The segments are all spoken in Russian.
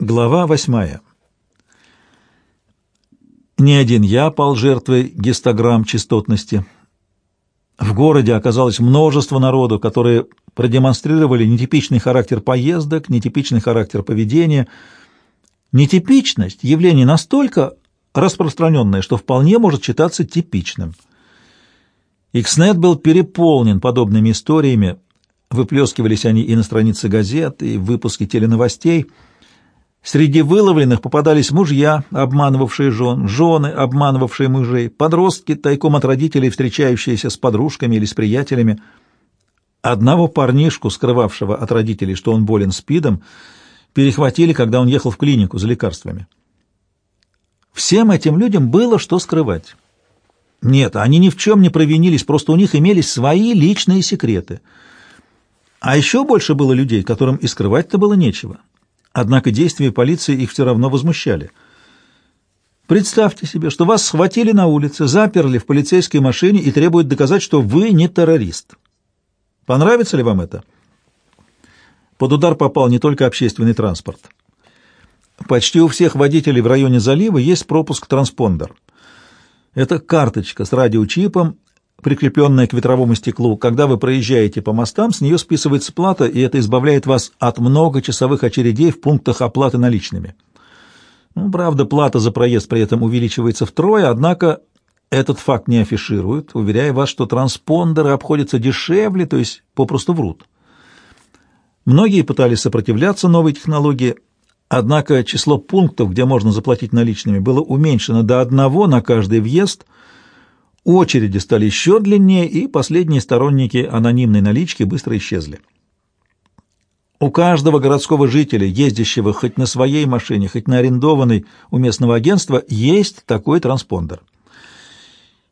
Глава восьмая. Не один я пал жертвой гистограмм частотности. В городе оказалось множество народу, которые продемонстрировали нетипичный характер поездок, нетипичный характер поведения. Нетипичность — явление настолько распространенное, что вполне может считаться типичным. Икснет был переполнен подобными историями, выплескивались они и на странице газет, и в выпуске теленовостей — Среди выловленных попадались мужья, обманывавшие жен, жены, обманывавшие мужей, подростки, тайком от родителей, встречающиеся с подружками или с приятелями. Одного парнишку, скрывавшего от родителей, что он болен СПИДом, перехватили, когда он ехал в клинику за лекарствами. Всем этим людям было что скрывать. Нет, они ни в чем не провинились, просто у них имелись свои личные секреты. А еще больше было людей, которым и скрывать-то было нечего. Однако действия полиции их все равно возмущали. Представьте себе, что вас схватили на улице, заперли в полицейской машине и требуют доказать, что вы не террорист. Понравится ли вам это? Под удар попал не только общественный транспорт. Почти у всех водителей в районе залива есть пропуск-транспондер. Это карточка с радиочипом, прикрепленная к ветровому стеклу. Когда вы проезжаете по мостам, с нее списывается плата, и это избавляет вас от многочасовых очередей в пунктах оплаты наличными. Ну, правда, плата за проезд при этом увеличивается втрое, однако этот факт не афишируют, уверяя вас, что транспондеры обходятся дешевле, то есть попросту врут. Многие пытались сопротивляться новой технологии, однако число пунктов, где можно заплатить наличными, было уменьшено до одного на каждый въезд – Очереди стали еще длиннее, и последние сторонники анонимной налички быстро исчезли. У каждого городского жителя, ездящего хоть на своей машине, хоть на арендованной у местного агентства, есть такой транспондер.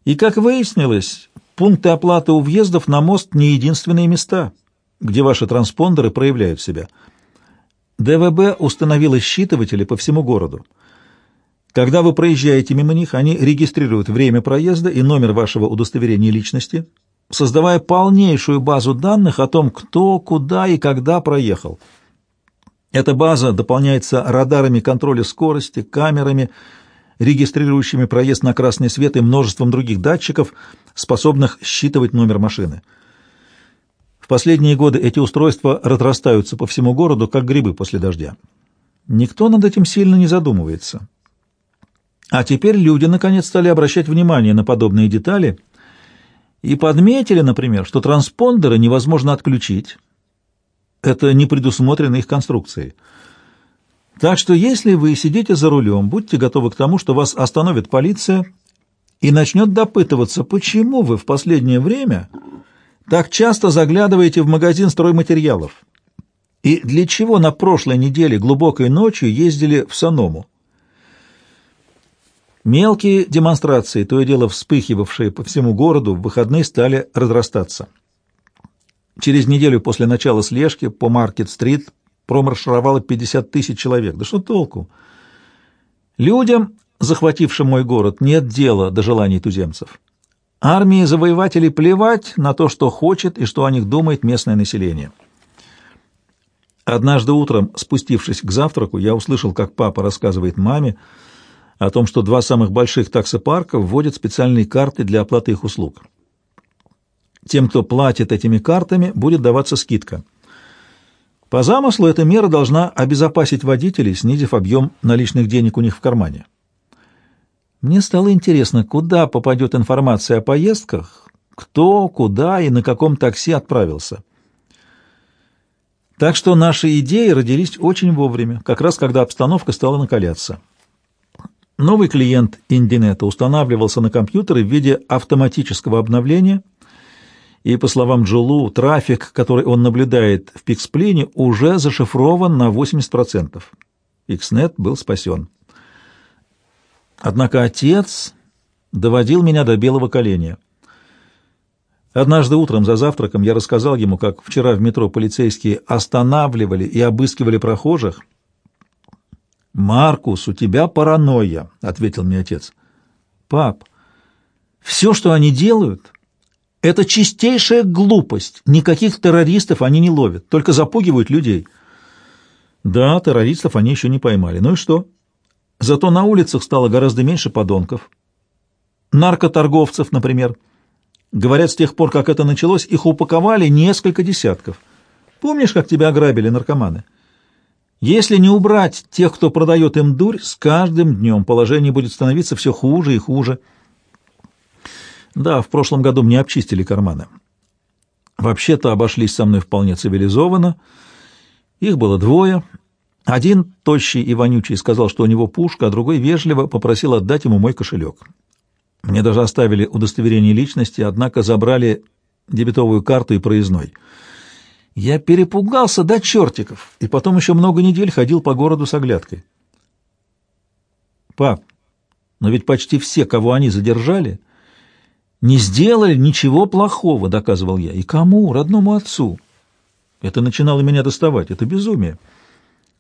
И, как выяснилось, пункты оплаты у въездов на мост не единственные места, где ваши транспондеры проявляют себя. ДВБ установила считыватели по всему городу. Когда вы проезжаете мимо них, они регистрируют время проезда и номер вашего удостоверения личности, создавая полнейшую базу данных о том, кто, куда и когда проехал. Эта база дополняется радарами контроля скорости, камерами, регистрирующими проезд на красный свет и множеством других датчиков, способных считывать номер машины. В последние годы эти устройства разрастаются по всему городу, как грибы после дождя. Никто над этим сильно не задумывается. А теперь люди наконец стали обращать внимание на подобные детали и подметили, например, что транспондеры невозможно отключить. Это не предусмотрено их конструкцией. Так что если вы сидите за рулем, будьте готовы к тому, что вас остановит полиция и начнет допытываться, почему вы в последнее время так часто заглядываете в магазин стройматериалов и для чего на прошлой неделе глубокой ночью ездили в Саному. Мелкие демонстрации, то и дело вспыхивавшие по всему городу, в выходные стали разрастаться. Через неделю после начала слежки по Маркет-стрит промаршировало 50 тысяч человек. Да что толку? Людям, захватившим мой город, нет дела до желаний туземцев. Армии завоевателей плевать на то, что хочет и что о них думает местное население. Однажды утром, спустившись к завтраку, я услышал, как папа рассказывает маме, о том, что два самых больших таксопарка вводят специальные карты для оплаты их услуг. Тем, кто платит этими картами, будет даваться скидка. По замыслу эта мера должна обезопасить водителей, снизив объем наличных денег у них в кармане. Мне стало интересно, куда попадет информация о поездках, кто, куда и на каком такси отправился. Так что наши идеи родились очень вовремя, как раз когда обстановка стала накаляться. Новый клиент Индинета устанавливался на компьютеры в виде автоматического обновления, и, по словам Джулу, трафик, который он наблюдает в Пиксплине, уже зашифрован на 80%. Икснет был спасен. Однако отец доводил меня до белого коленя. Однажды утром за завтраком я рассказал ему, как вчера в метро полицейские останавливали и обыскивали прохожих, «Маркус, у тебя паранойя», — ответил мне отец. «Пап, все, что они делают, это чистейшая глупость. Никаких террористов они не ловят, только запугивают людей». Да, террористов они еще не поймали. Ну и что? Зато на улицах стало гораздо меньше подонков. Наркоторговцев, например. Говорят, с тех пор, как это началось, их упаковали несколько десятков. Помнишь, как тебя ограбили наркоманы? Если не убрать тех, кто продает им дурь, с каждым днем положение будет становиться все хуже и хуже. Да, в прошлом году мне обчистили карманы. Вообще-то обошлись со мной вполне цивилизованно. Их было двое. Один, тощий и вонючий, сказал, что у него пушка, а другой вежливо попросил отдать ему мой кошелек. Мне даже оставили удостоверение личности, однако забрали дебетовую карту и проездной. Я перепугался до чертиков, и потом еще много недель ходил по городу с оглядкой. Пап, но ведь почти все, кого они задержали, не сделали ничего плохого, доказывал я. И кому? Родному отцу. Это начинало меня доставать. Это безумие.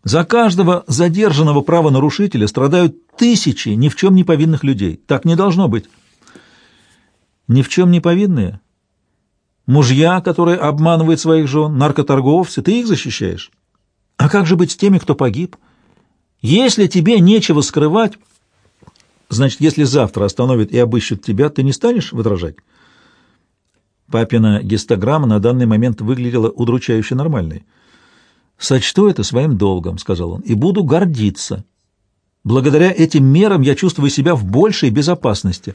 За каждого задержанного правонарушителя страдают тысячи ни в чем не повинных людей. Так не должно быть. Ни в чем не повинные? Мужья, которые обманывают своих жен, наркоторговцы, ты их защищаешь? А как же быть с теми, кто погиб? Если тебе нечего скрывать, значит, если завтра остановят и обыщут тебя, ты не станешь возражать? Папина гистограмма на данный момент выглядела удручающе нормальной. «Сочту это своим долгом», — сказал он, — «и буду гордиться. Благодаря этим мерам я чувствую себя в большей безопасности».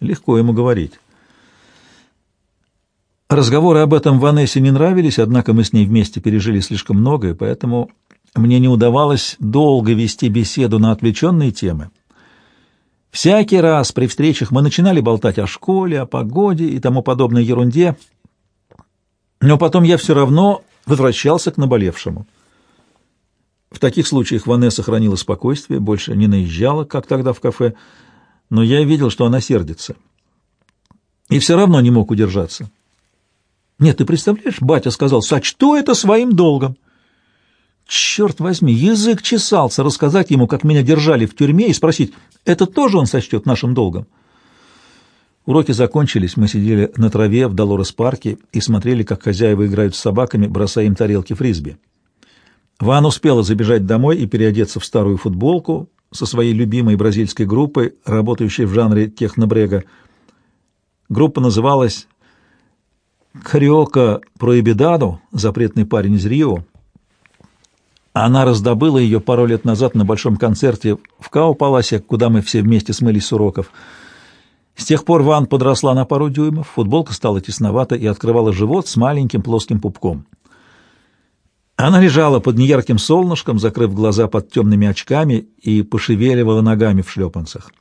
Легко ему говорить. Разговоры об этом Ванессе не нравились, однако мы с ней вместе пережили слишком многое, поэтому мне не удавалось долго вести беседу на отвлеченные темы. Всякий раз при встречах мы начинали болтать о школе, о погоде и тому подобной ерунде, но потом я все равно возвращался к наболевшему. В таких случаях Ванесса хранила спокойствие, больше не наезжала, как тогда в кафе, но я видел, что она сердится. И все равно не мог удержаться. «Нет, ты представляешь, батя сказал, сочту это своим долгом». Черт возьми, язык чесался рассказать ему, как меня держали в тюрьме, и спросить, это тоже он сочтет нашим долгом. Уроки закончились, мы сидели на траве в Долорес-парке и смотрели, как хозяева играют с собаками, бросая им тарелки фрисби. Ван успела забежать домой и переодеться в старую футболку со своей любимой бразильской группой, работающей в жанре технобрега. Группа называлась «Кариока Проебидаду», запретный парень из Рио. Она раздобыла ее пару лет назад на большом концерте в Као-Паласе, куда мы все вместе смылись с уроков. С тех пор Ван подросла на пару дюймов, футболка стала тесновата и открывала живот с маленьким плоским пупком. Она лежала под неярким солнышком, закрыв глаза под темными очками и пошевеливала ногами в шлепанцах.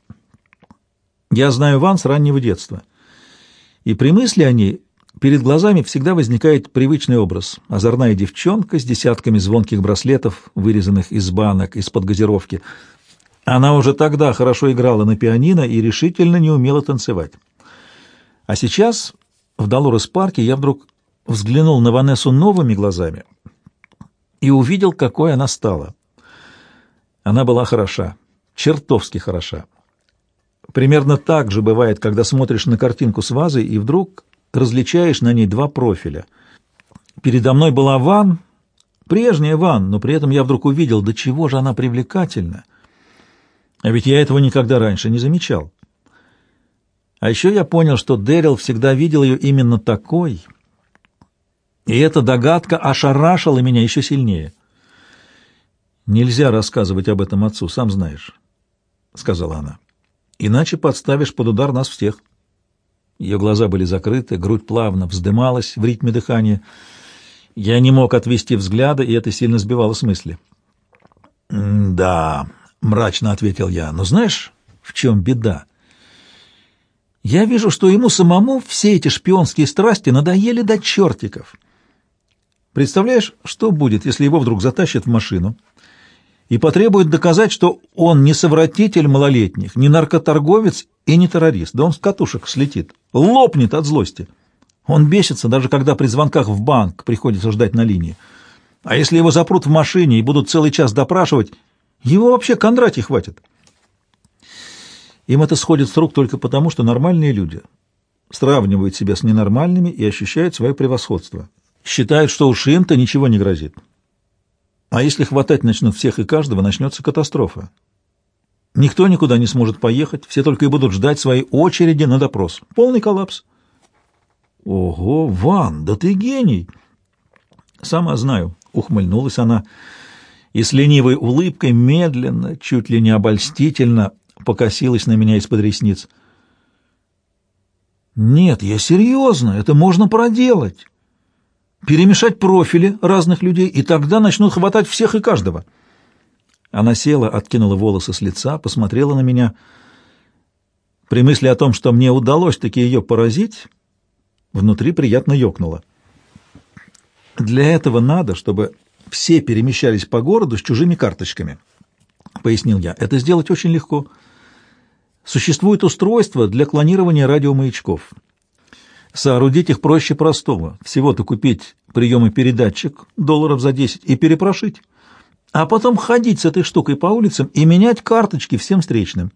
Я знаю Ван с раннего детства, и при мысли о ней перед глазами всегда возникает привычный образ — озорная девчонка с десятками звонких браслетов, вырезанных из банок, из-под газировки — она уже тогда хорошо играла на пианино и решительно не умела танцевать. А сейчас, в Долорес-парке, я вдруг взглянул на Ванессу новыми глазами и увидел, какой она стала. Она была хороша, чертовски хороша. Примерно так же бывает, когда смотришь на картинку с вазой и вдруг различаешь на ней два профиля. Передо мной была Ван, прежняя Ван, но при этом я вдруг увидел, до чего же она привлекательна. А ведь я этого никогда раньше не замечал. А еще я понял, что Дэрил всегда видел ее именно такой, и эта догадка ошарашила меня еще сильнее. «Нельзя рассказывать об этом отцу, сам знаешь», — сказала она. «Иначе подставишь под удар нас всех». Ее глаза были закрыты, грудь плавно вздымалась в ритме дыхания. Я не мог отвести взгляда, и это сильно сбивало с мысли. «Да», — мрачно ответил я. «Но знаешь, в чем беда? Я вижу, что ему самому все эти шпионские страсти надоели до чертиков. Представляешь, что будет, если его вдруг затащат в машину и потребуют доказать, что он не совратитель малолетних, не наркоторговец и не террорист, да он с катушек слетит, лопнет от злости. Он бесится, даже когда при звонках в банк приходится ждать на линии. А если его запрут в машине и будут целый час допрашивать, его вообще Кондратий хватит. Им это сходит с рук только потому, что нормальные люди сравнивают себя с ненормальными и ощущают свое превосходство. Считают, что у Шинта ничего не грозит. А если хватать начнут всех и каждого, начнется катастрофа. Никто никуда не сможет поехать, все только и будут ждать своей очереди на допрос. Полный коллапс. Ого, Ван, да ты гений! Сама знаю, ухмыльнулась она и с ленивой улыбкой медленно, чуть ли не обольстительно покосилась на меня из-под ресниц. Нет, я серьезно, это можно проделать. Перемешать профили разных людей, и тогда начнут хватать всех и каждого. Она села, откинула волосы с лица, посмотрела на меня. При мысли о том, что мне удалось таки ее поразить, внутри приятно ёкнуло. Для этого надо, чтобы все перемещались по городу с чужими карточками, — пояснил я. Это сделать очень легко. Существует устройство для клонирования радиомаячков. Соорудить их проще простого. Всего-то купить приемы передатчик долларов за 10 и перепрошить а потом ходить с этой штукой по улицам и менять карточки всем встречным.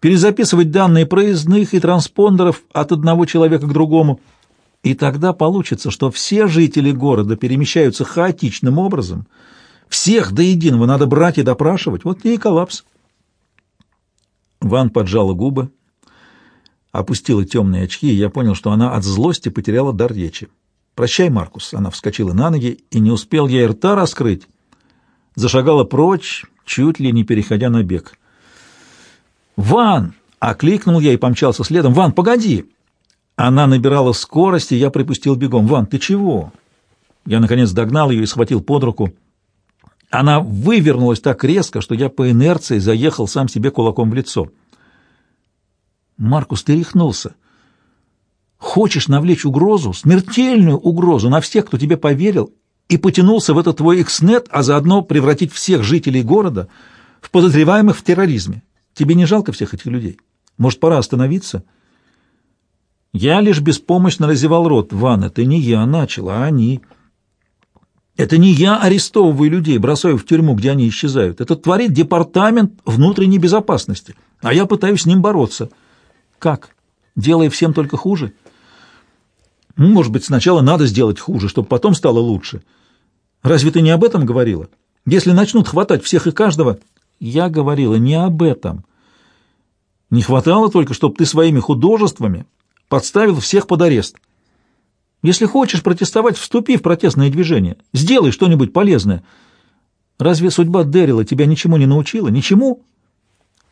Перезаписывать данные проездных и транспондеров от одного человека к другому. И тогда получится, что все жители города перемещаются хаотичным образом. Всех до единого надо брать и допрашивать. Вот и коллапс. Ван поджала губы, опустила темные очки, и я понял, что она от злости потеряла дар речи. «Прощай, Маркус!» Она вскочила на ноги, и не успел я рта раскрыть, зашагала прочь, чуть ли не переходя на бег. «Ван!» — окликнул я и помчался следом. «Ван, погоди!» Она набирала скорость, и я припустил бегом. «Ван, ты чего?» Я, наконец, догнал ее и схватил под руку. Она вывернулась так резко, что я по инерции заехал сам себе кулаком в лицо. «Маркус, ты рехнулся. Хочешь навлечь угрозу, смертельную угрозу на всех, кто тебе поверил и потянулся в этот твой экснет, а заодно превратить всех жителей города в подозреваемых в терроризме. Тебе не жалко всех этих людей? Может, пора остановиться?» Я лишь беспомощно разевал рот. «Ван, это не я начал, а они...» Это не я арестовываю людей, бросаю в тюрьму, где они исчезают. Это творит департамент внутренней безопасности, а я пытаюсь с ним бороться. Как? Делая всем только хуже? Ну, может быть, сначала надо сделать хуже, чтобы потом стало лучше. Разве ты не об этом говорила? Если начнут хватать всех и каждого... Я говорила не об этом. Не хватало только, чтобы ты своими художествами подставил всех под арест. Если хочешь протестовать, вступи в протестное движение. Сделай что-нибудь полезное. Разве судьба Дэрила тебя ничему не научила? Ничему?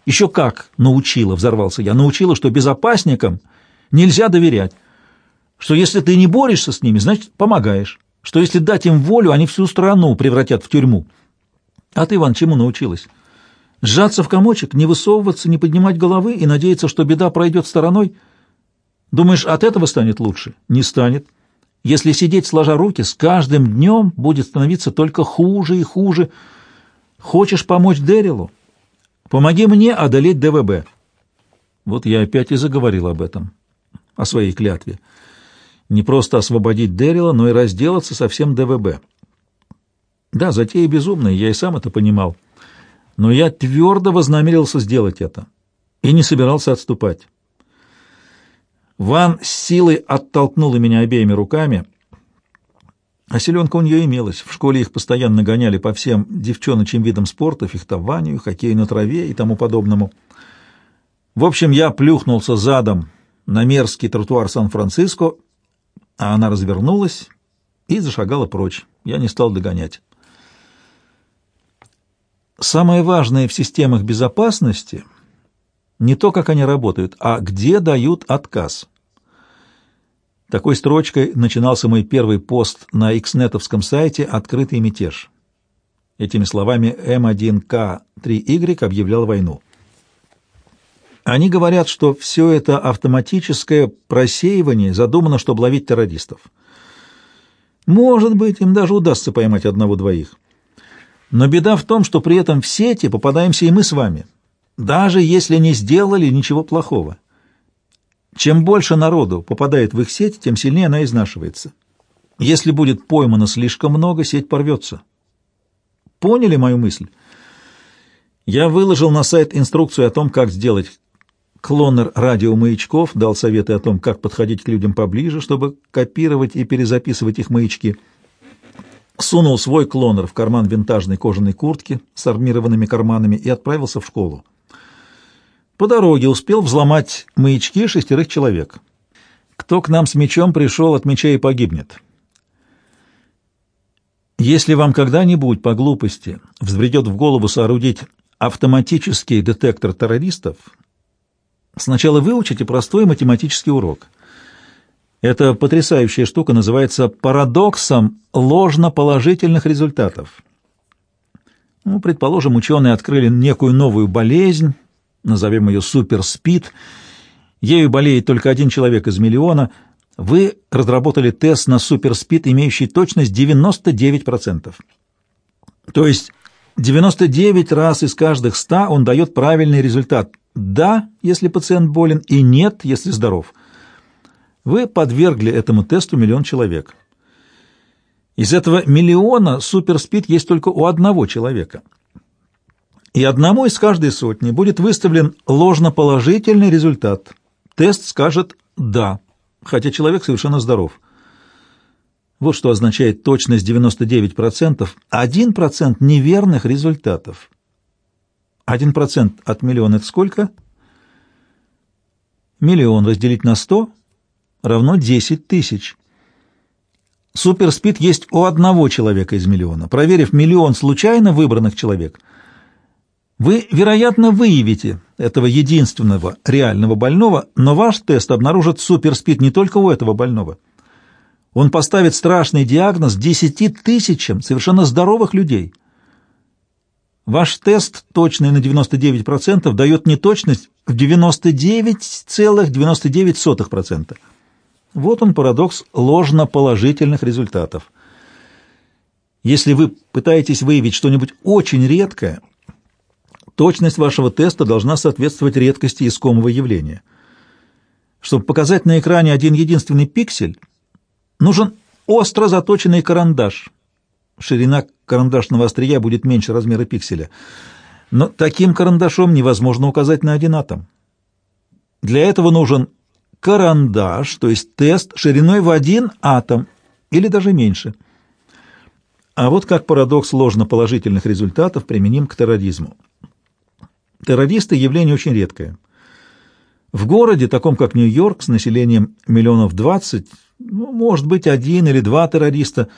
Еще как научила, взорвался я. Научила, что безопасникам нельзя доверять. Что если ты не борешься с ними, значит, помогаешь что если дать им волю, они всю страну превратят в тюрьму. А ты, Иван, чему научилась? Сжаться в комочек, не высовываться, не поднимать головы и надеяться, что беда пройдет стороной? Думаешь, от этого станет лучше? Не станет. Если сидеть сложа руки, с каждым днем будет становиться только хуже и хуже. Хочешь помочь Дэрилу? Помоги мне одолеть ДВБ. Вот я опять и заговорил об этом, о своей клятве не просто освободить Дэрила, но и разделаться со всем ДВБ. Да, затея безумная, я и сам это понимал. Но я твердо вознамерился сделать это и не собирался отступать. Ван с силой оттолкнула меня обеими руками, а селенка у нее имелась. В школе их постоянно гоняли по всем девчоночьим видам спорта, фехтованию, хоккею на траве и тому подобному. В общем, я плюхнулся задом на мерзкий тротуар Сан-Франциско а она развернулась и зашагала прочь. Я не стал догонять. Самое важное в системах безопасности не то, как они работают, а где дают отказ. Такой строчкой начинался мой первый пост на икснетовском сайте «Открытый мятеж». Этими словами М1К3Y объявлял войну. Они говорят, что все это автоматическое просеивание задумано, чтобы ловить террористов. Может быть, им даже удастся поймать одного-двоих. Но беда в том, что при этом в сети попадаемся и мы с вами, даже если не сделали ничего плохого. Чем больше народу попадает в их сеть, тем сильнее она изнашивается. Если будет поймано слишком много, сеть порвется. Поняли мою мысль? Я выложил на сайт инструкцию о том, как сделать Клонер радиомаячков дал советы о том, как подходить к людям поближе, чтобы копировать и перезаписывать их маячки. сунул свой клонер в карман винтажной кожаной куртки с армированными карманами и отправился в школу. По дороге успел взломать маячки шестерых человек. Кто к нам с мечом пришел, от меча и погибнет. Если вам когда-нибудь по глупости взбредет в голову соорудить автоматический детектор террористов, сначала выучите простой математический урок. Эта потрясающая штука называется парадоксом ложноположительных результатов. Ну, предположим, ученые открыли некую новую болезнь, назовем ее суперспид. Ею болеет только один человек из миллиона. Вы разработали тест на суперспид, имеющий точность 99%. То есть 99 раз из каждых 100 он дает правильный результат. Да, если пациент болен, и нет, если здоров. Вы подвергли этому тесту миллион человек. Из этого миллиона суперспид есть только у одного человека – и одному из каждой сотни будет выставлен ложноположительный результат. Тест скажет «да», хотя человек совершенно здоров. Вот что означает точность 99%, 1% неверных результатов. 1% от миллиона – это сколько? Миллион разделить на 100 равно 10 тысяч. Суперспид есть у одного человека из миллиона. Проверив миллион случайно выбранных человек – вы, вероятно, выявите этого единственного реального больного, но ваш тест обнаружит суперспид не только у этого больного. Он поставит страшный диагноз 10 тысячам совершенно здоровых людей. Ваш тест, точный на 99%, дает неточность в 99,99%. Вот он парадокс ложноположительных результатов. Если вы пытаетесь выявить что-нибудь очень редкое – Точность вашего теста должна соответствовать редкости искомого явления. Чтобы показать на экране один единственный пиксель, нужен остро заточенный карандаш. Ширина карандашного острия будет меньше размера пикселя. Но таким карандашом невозможно указать на один атом. Для этого нужен карандаш, то есть тест шириной в один атом или даже меньше. А вот как парадокс ложноположительных результатов применим к терроризму. Террористы – явление очень редкое. В городе, таком как Нью-Йорк, с населением миллионов двадцать, ну, может быть, один или два террориста,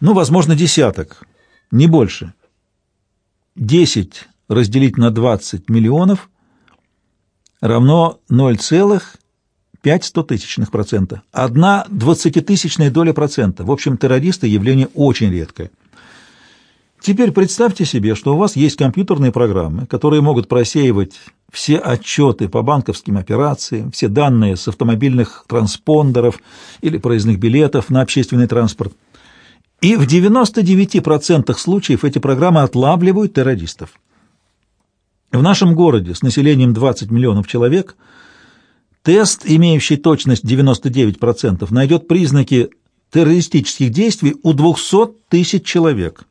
ну, возможно, десяток, не больше. Десять разделить на двадцать миллионов равно 0,5 процента. Одна двадцатитысячная доля процента. В общем, террористы – явление очень редкое. Теперь представьте себе, что у вас есть компьютерные программы, которые могут просеивать все отчеты по банковским операциям, все данные с автомобильных транспондеров или проездных билетов на общественный транспорт. И в 99% случаев эти программы отлавливают террористов. В нашем городе с населением 20 миллионов человек тест, имеющий точность 99%, найдет признаки террористических действий у 200 тысяч человек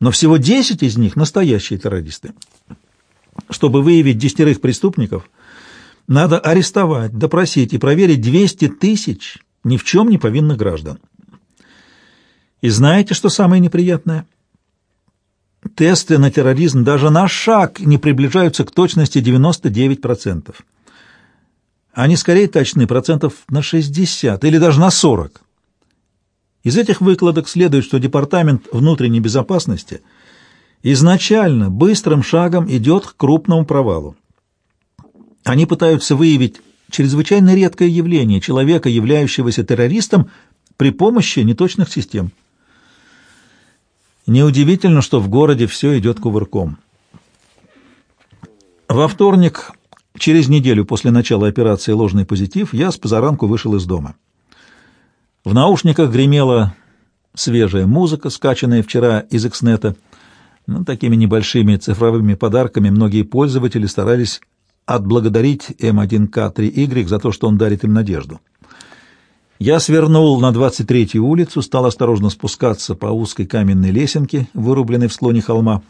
но всего 10 из них настоящие террористы. Чтобы выявить десятерых преступников, надо арестовать, допросить и проверить 200 тысяч ни в чем не повинных граждан. И знаете, что самое неприятное? Тесты на терроризм даже на шаг не приближаются к точности 99%. Они скорее точны процентов на 60 или даже на 40. Из этих выкладок следует, что Департамент внутренней безопасности изначально быстрым шагом идет к крупному провалу. Они пытаются выявить чрезвычайно редкое явление человека, являющегося террористом, при помощи неточных систем. Неудивительно, что в городе все идет кувырком. Во вторник, через неделю после начала операции «Ложный позитив», я с позаранку вышел из дома. В наушниках гремела свежая музыка, скачанная вчера из Экснета. Ну, такими небольшими цифровыми подарками многие пользователи старались отблагодарить М1К3Y за то, что он дарит им надежду. Я свернул на 23-ю улицу, стал осторожно спускаться по узкой каменной лесенке, вырубленной в склоне холма.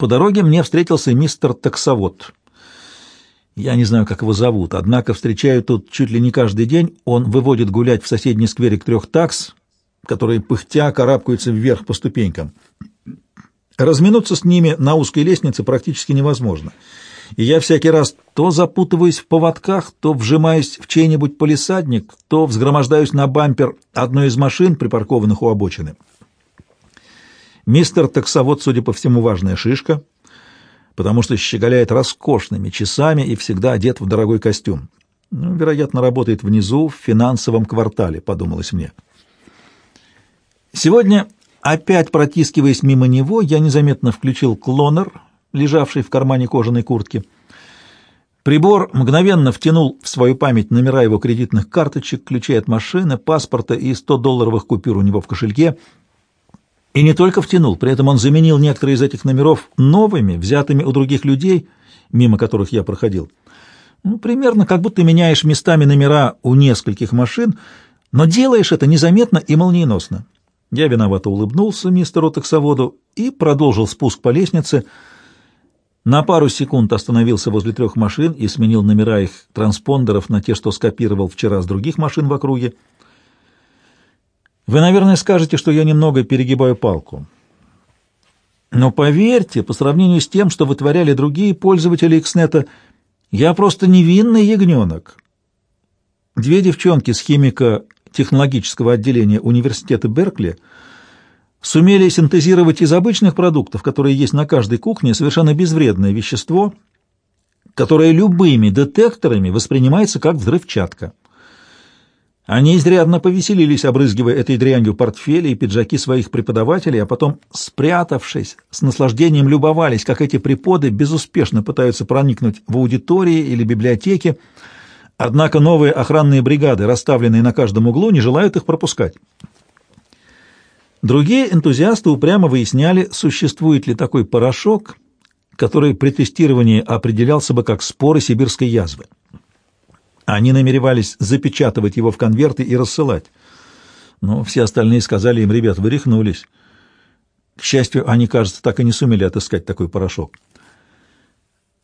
По дороге мне встретился мистер Таксовод. Я не знаю, как его зовут, однако встречаю тут чуть ли не каждый день. Он выводит гулять в соседний скверик трех такс, которые пыхтя карабкаются вверх по ступенькам. Разминуться с ними на узкой лестнице практически невозможно, и я всякий раз то запутываюсь в поводках, то вжимаюсь в чей-нибудь полисадник, то взгромождаюсь на бампер одной из машин, припаркованных у обочины. Мистер таксовод, судя по всему, важная шишка, потому что щеголяет роскошными часами и всегда одет в дорогой костюм. Ну, вероятно, работает внизу, в финансовом квартале, подумалось мне. Сегодня, опять протискиваясь мимо него, я незаметно включил клонер, лежавший в кармане кожаной куртки. Прибор мгновенно втянул в свою память номера его кредитных карточек, ключей от машины, паспорта и 100-долларовых купюр у него в кошельке. И не только втянул, при этом он заменил некоторые из этих номеров новыми, взятыми у других людей, мимо которых я проходил. Ну, примерно как будто меняешь местами номера у нескольких машин, но делаешь это незаметно и молниеносно. Я виновато улыбнулся мистеру таксоводу и продолжил спуск по лестнице. На пару секунд остановился возле трех машин и сменил номера их транспондеров на те, что скопировал вчера с других машин в округе. Вы, наверное, скажете, что я немного перегибаю палку. Но поверьте, по сравнению с тем, что вытворяли другие пользователи Xnet, я просто невинный ягненок. Две девчонки с химико-технологического отделения университета Беркли сумели синтезировать из обычных продуктов, которые есть на каждой кухне, совершенно безвредное вещество, которое любыми детекторами воспринимается как взрывчатка. Они изрядно повеселились, обрызгивая этой дрянью портфели и пиджаки своих преподавателей, а потом, спрятавшись, с наслаждением любовались, как эти преподы безуспешно пытаются проникнуть в аудитории или библиотеки, однако новые охранные бригады, расставленные на каждом углу, не желают их пропускать. Другие энтузиасты упрямо выясняли, существует ли такой порошок, который при тестировании определялся бы как споры сибирской язвы. Они намеревались запечатывать его в конверты и рассылать. Но все остальные сказали им, ребят, вы рехнулись. К счастью, они, кажется, так и не сумели отыскать такой порошок.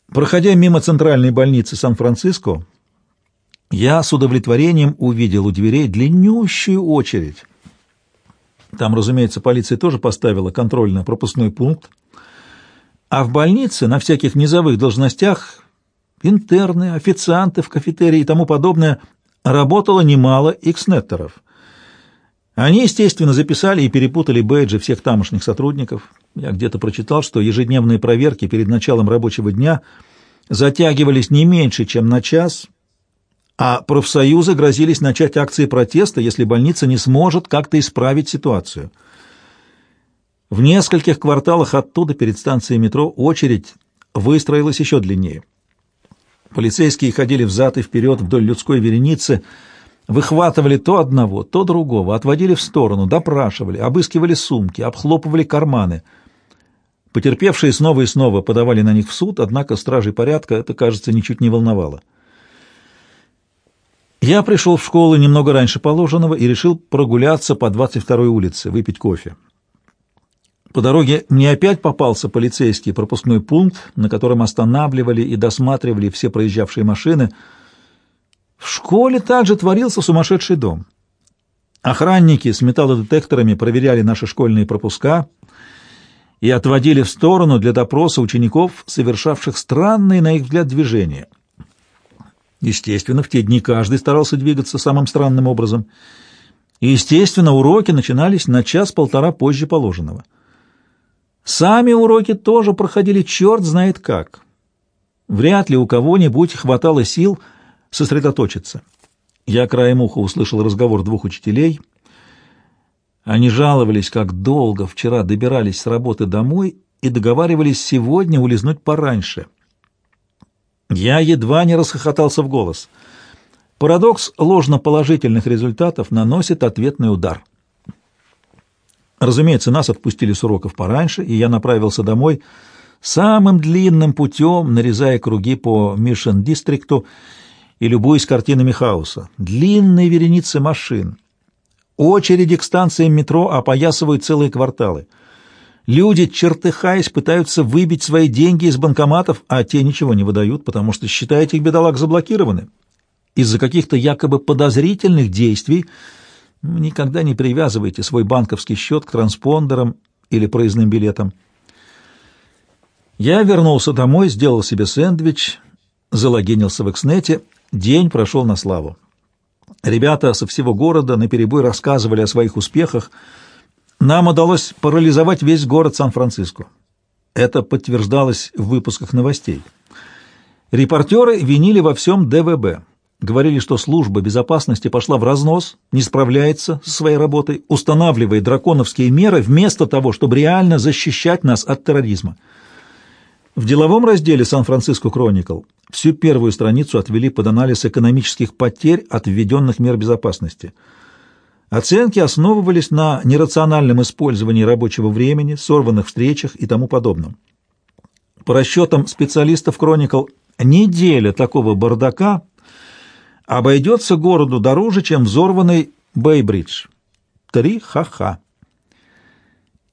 Проходя мимо центральной больницы Сан-Франциско, я с удовлетворением увидел у дверей длиннющую очередь. Там, разумеется, полиция тоже поставила контрольно-пропускной пункт, а в больнице на всяких низовых должностях интерны, официанты в кафетерии и тому подобное, работало немало икснеттеров. Они, естественно, записали и перепутали бейджи всех тамошних сотрудников. Я где-то прочитал, что ежедневные проверки перед началом рабочего дня затягивались не меньше, чем на час, а профсоюзы грозились начать акции протеста, если больница не сможет как-то исправить ситуацию. В нескольких кварталах оттуда перед станцией метро очередь выстроилась еще длиннее. Полицейские ходили взад и вперед вдоль людской вереницы, выхватывали то одного, то другого, отводили в сторону, допрашивали, обыскивали сумки, обхлопывали карманы. Потерпевшие снова и снова подавали на них в суд, однако стражей порядка это, кажется, ничуть не волновало. Я пришел в школу немного раньше положенного и решил прогуляться по 22-й улице, выпить кофе. По дороге мне опять попался полицейский пропускной пункт, на котором останавливали и досматривали все проезжавшие машины. В школе также творился сумасшедший дом. Охранники с металлодетекторами проверяли наши школьные пропуска и отводили в сторону для допроса учеников, совершавших странные, на их взгляд, движения. Естественно, в те дни каждый старался двигаться самым странным образом. И, естественно, уроки начинались на час-полтора позже положенного. Сами уроки тоже проходили черт знает как. Вряд ли у кого-нибудь хватало сил сосредоточиться. Я краем уха услышал разговор двух учителей. Они жаловались, как долго вчера добирались с работы домой и договаривались сегодня улизнуть пораньше. Я едва не расхохотался в голос. Парадокс ложноположительных результатов наносит ответный удар — Разумеется, нас отпустили с уроков пораньше, и я направился домой самым длинным путем, нарезая круги по Мишен-дистрикту и любуясь картинами хаоса. Длинные вереницы машин. Очереди к станциям метро опоясывают целые кварталы. Люди, чертыхаясь, пытаются выбить свои деньги из банкоматов, а те ничего не выдают, потому что считают их бедолаг заблокированы. Из-за каких-то якобы подозрительных действий – Никогда не привязывайте свой банковский счет к транспондерам или проездным билетам. Я вернулся домой, сделал себе сэндвич, залогинился в Экснете. День прошел на славу. Ребята со всего города наперебой рассказывали о своих успехах. Нам удалось парализовать весь город Сан-Франциско. Это подтверждалось в выпусках новостей. Репортеры винили во всем ДВБ. Говорили, что служба безопасности пошла в разнос, не справляется со своей работой, устанавливает драконовские меры вместо того, чтобы реально защищать нас от терроризма. В деловом разделе «Сан-Франциско Кроникл» всю первую страницу отвели под анализ экономических потерь от введенных мер безопасности. Оценки основывались на нерациональном использовании рабочего времени, сорванных встречах и тому подобном. По расчетам специалистов «Кроникл», неделя такого бардака обойдется городу дороже, чем взорванный Бейбридж. Три ха-ха.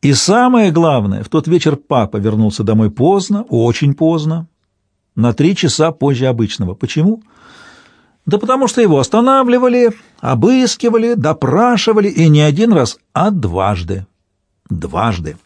И самое главное, в тот вечер папа вернулся домой поздно, очень поздно, на три часа позже обычного. Почему? Да потому что его останавливали, обыскивали, допрашивали, и не один раз, а дважды. Дважды.